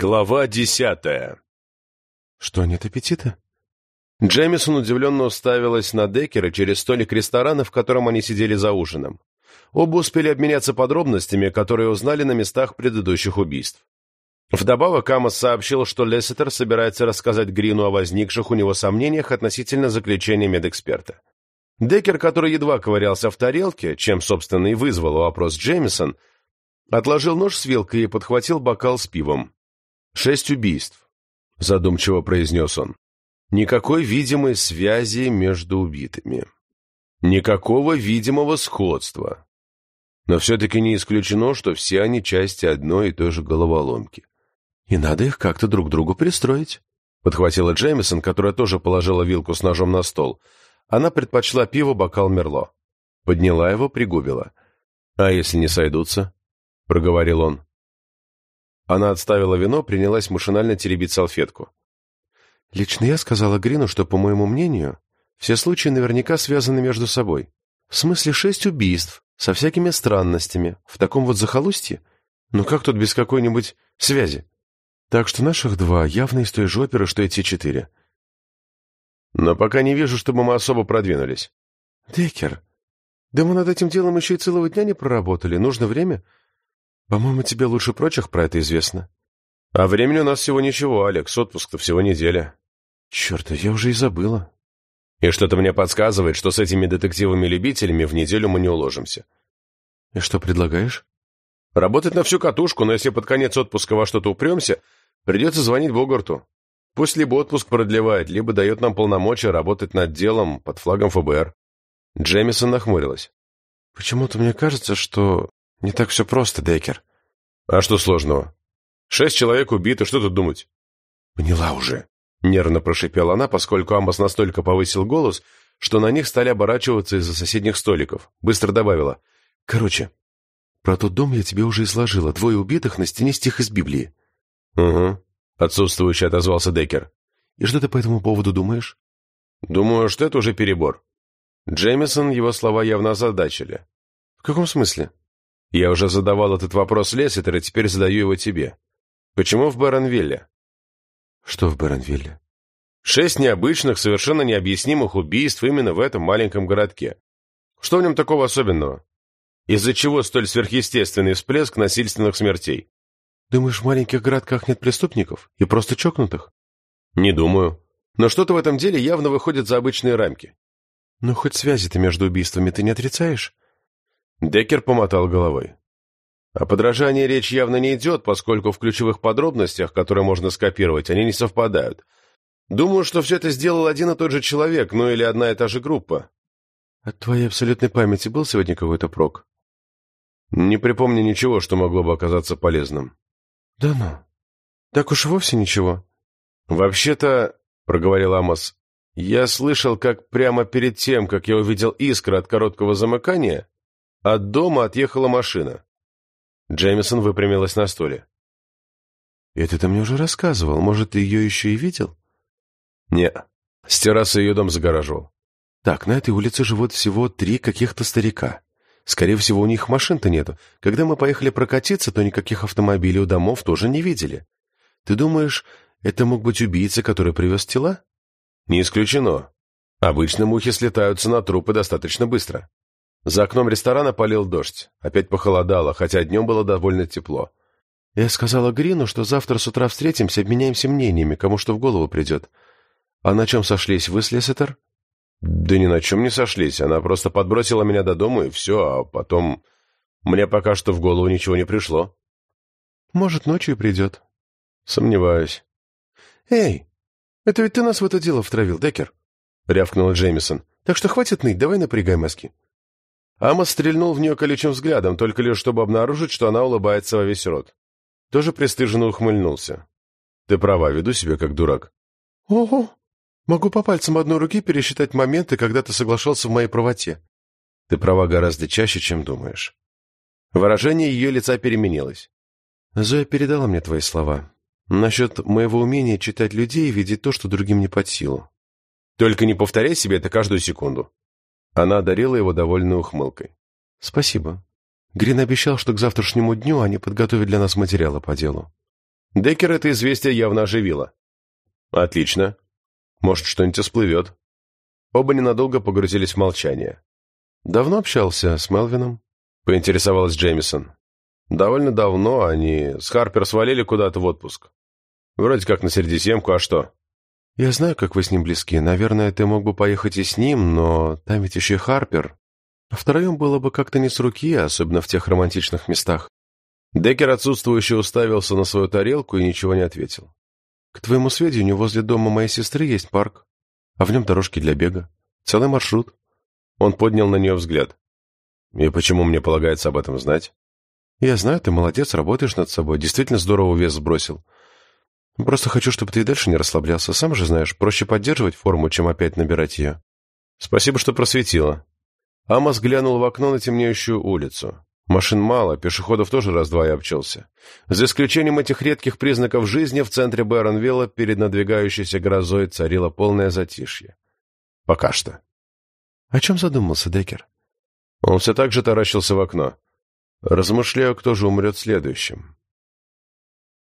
Глава десятая. Что, нет аппетита? Джемисон удивленно уставилась на Деккера через столик ресторана, в котором они сидели за ужином. Оба успели обменяться подробностями, которые узнали на местах предыдущих убийств. Вдобавок Амос сообщил, что Лессетер собирается рассказать Грину о возникших у него сомнениях относительно заключения медэксперта. Деккер, который едва ковырялся в тарелке, чем, собственно, и вызвал вопрос Джеймисон, отложил нож с вилкой и подхватил бокал с пивом. «Шесть убийств», — задумчиво произнес он. «Никакой видимой связи между убитыми. Никакого видимого сходства. Но все-таки не исключено, что все они части одной и той же головоломки. И надо их как-то друг к другу пристроить», — подхватила Джеймисон, которая тоже положила вилку с ножом на стол. Она предпочла пиво бокал Мерло. Подняла его, пригубила. «А если не сойдутся?» — проговорил он. Она отставила вино, принялась машинально теребить салфетку. «Лично я сказала Грину, что, по моему мнению, все случаи наверняка связаны между собой. В смысле, шесть убийств, со всякими странностями, в таком вот захолустье. Ну как тут без какой-нибудь связи? Так что наших два явно из той же оперы, что и те четыре. Но пока не вижу, чтобы мы особо продвинулись. Деккер, да мы над этим делом еще и целого дня не проработали. Нужно время. По-моему, тебе лучше прочих про это известно. А времени у нас всего ничего, Алекс. Отпуск-то всего неделя. Черт, я уже и забыла. И что-то мне подсказывает, что с этими детективами-любителями в неделю мы не уложимся. И что предлагаешь? Работать на всю катушку, но если под конец отпуска во что-то упремся, придется звонить Богарту. Пусть либо отпуск продлевает, либо дает нам полномочия работать над делом под флагом ФБР. Джемисон нахмурилась. Почему-то мне кажется, что не так все просто, Деккер. А что сложного? Шесть человек убиты, что тут думать? Поняла уже. Нервно прошипела она, поскольку Амос настолько повысил голос, что на них стали оборачиваться из-за соседних столиков. Быстро добавила. Короче, про тот дом я тебе уже изложила. Двое убитых на стене стих из Библии. Угу. Отсутствующе отозвался Деккер. И что ты по этому поводу думаешь? Думаю, что это уже перебор. Джеймисон его слова явно озадачили. В каком смысле? Я уже задавал этот вопрос Лесситер, и теперь задаю его тебе. Почему в Баронвилле? Что в Баронвилле? Шесть необычных, совершенно необъяснимых убийств именно в этом маленьком городке. Что в нем такого особенного? Из-за чего столь сверхъестественный всплеск насильственных смертей? Думаешь, в маленьких городках нет преступников? И просто чокнутых? Не думаю. Но что-то в этом деле явно выходит за обычные рамки. Ну, хоть связи-то между убийствами ты не отрицаешь? Деккер помотал головой. О подражании речь явно не идет, поскольку в ключевых подробностях, которые можно скопировать, они не совпадают. Думаю, что все это сделал один и тот же человек, ну или одна и та же группа. От твоей абсолютной памяти был сегодня какой-то прок? Не припомню ничего, что могло бы оказаться полезным. Да ну. Так уж вовсе ничего. Вообще-то, проговорил Амос, я слышал, как прямо перед тем, как я увидел искры от короткого замыкания, от дома отъехала машина. Джеймисон выпрямилась на стуле. «Это ты мне уже рассказывал. Может, ты ее еще и видел?» «Не. С террасы ее дом загораживал». «Так, на этой улице живут всего три каких-то старика. Скорее всего, у них машин-то нету. Когда мы поехали прокатиться, то никаких автомобилей у домов тоже не видели. Ты думаешь, это мог быть убийца, который привез тела?» «Не исключено. Обычно мухи слетаются на трупы достаточно быстро». За окном ресторана полил дождь. Опять похолодало, хотя днем было довольно тепло. Я сказала Грину, что завтра с утра встретимся, обменяемся мнениями, кому что в голову придет. А на чем сошлись вы с? Да ни на чем не сошлись. Она просто подбросила меня до дома, и все, а потом... Мне пока что в голову ничего не пришло. Может, ночью придет. Сомневаюсь. Эй, это ведь ты нас в это дело втравил, Деккер? Рявкнула Джеймисон. Так что хватит ныть, давай напрягай мозги. Амос стрельнул в нее колючим взглядом, только лишь чтобы обнаружить, что она улыбается во весь рот. Тоже пристыженно ухмыльнулся. «Ты права, веду себя как дурак». «Ого! Могу по пальцам одной руки пересчитать моменты, когда ты соглашался в моей правоте». «Ты права гораздо чаще, чем думаешь». Выражение ее лица переменилось. «Зоя передала мне твои слова. Насчет моего умения читать людей и видеть то, что другим не под силу». «Только не повторяй себе это каждую секунду», она одарила его довольной ухмылкой. «Спасибо. Грин обещал, что к завтрашнему дню они подготовят для нас материалы по делу». Деккер это известие явно оживило. «Отлично. Может, что-нибудь всплывет». Оба ненадолго погрузились в молчание. «Давно общался с Мелвином?» — поинтересовалась Джеймисон. «Довольно давно они с Харпер свалили куда-то в отпуск. Вроде как на Средиземку, а что?» «Я знаю, как вы с ним близки. Наверное, ты мог бы поехать и с ним, но там ведь еще и Харпер. А втроем было бы как-то не с руки, особенно в тех романтичных местах». Деккер отсутствующе уставился на свою тарелку и ничего не ответил. «К твоему сведению, возле дома моей сестры есть парк, а в нем дорожки для бега. Целый маршрут». Он поднял на нее взгляд. «И почему мне полагается об этом знать?» «Я знаю, ты молодец, работаешь над собой, действительно здорово вес сбросил. Просто хочу, чтобы ты и дальше не расслаблялся. Сам же знаешь, проще поддерживать форму, чем опять набирать ее. Спасибо, что просветила. Амос глянул в окно на темнеющую улицу. Машин мало, пешеходов тоже раз-два и обчелся. За исключением этих редких признаков жизни, в центре Бэронвилла перед надвигающейся грозой царило полное затишье. Пока что. О чем задумался Деккер? Он все так же таращился в окно. Размышляю, кто же умрет следующим.